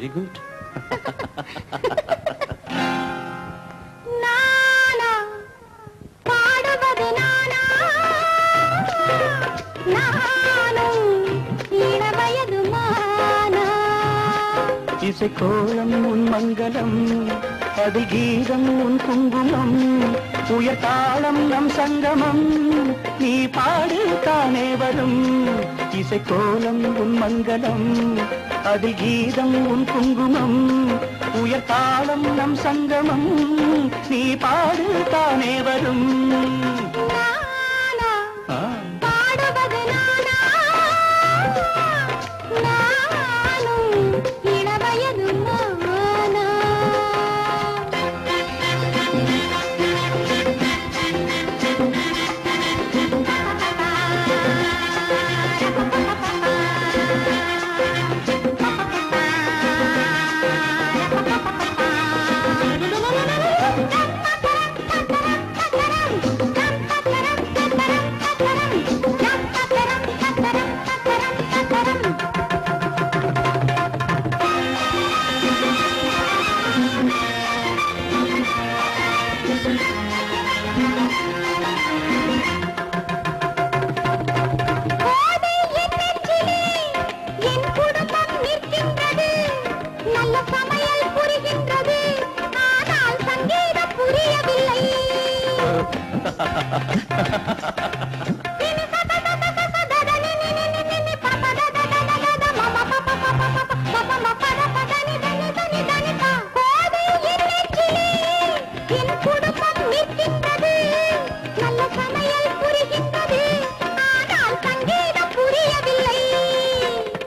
Very good இசை கோலம் உன் மங்களம் அது கீதம் உன் குங்குமம் உயர் தாளம் நம் சங்கமம் நீ பாடு தானே வரும். இசை கோலம் உன் மங்களம் அதில் கீதம் உன் குங்குமம் உயர் தாளம் நம் சங்கமம் நீ பாடு தானே வரும்.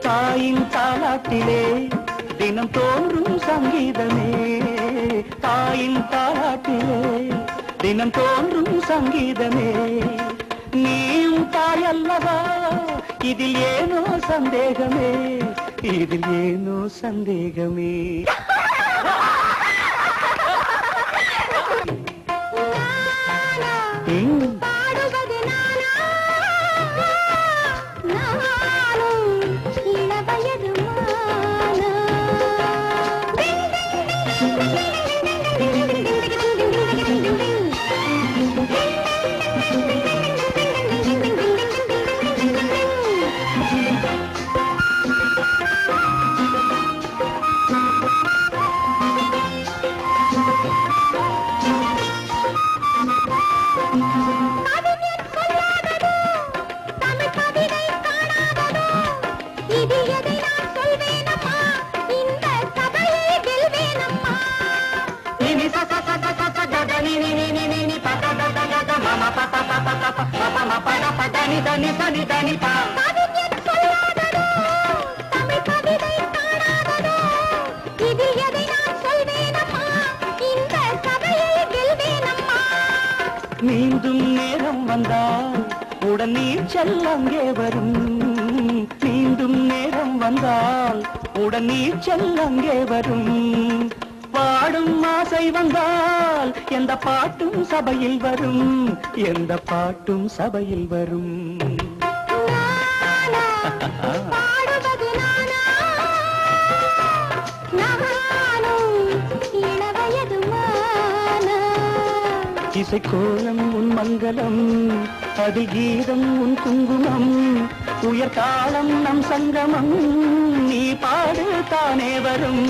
தாயின் தாலாட்டிலே தினம் தோன்றும் சங்கீதமே. தாயின் தாலாட்டிலே தினம் தோன்றும் சங்கீதமே நீயும் தாய் அல்லவா இதில் ஏனோ சந்தேகமே இதில் ஏனோ சந்தேகமே நானா ம், இது எதை நான் சொல்வேனம்மா நான் சொல்வேனம்மா இந்த சபையை வெல்வேனம்மா மீண்டும் நேரம் வந்தால் உடன் நீச்சல் அங்கே வரும். மீண்டும் நேரம் வந்தால் உடன் நீச்சல் அங்கே வரும். ஆசை வந்தால் எந்த பாட்டும் சபையில் வரும். எந்த பாட்டும் சபையில் வரும். நானா பாடுவது நானா? நானும் இளவயது மானா இசை கோலம் உன் மங்களம் அது கீதம் உன் குங்குமம் உயர் தாளம் நம் சங்கமம் நீ பாடு தானே வரும்.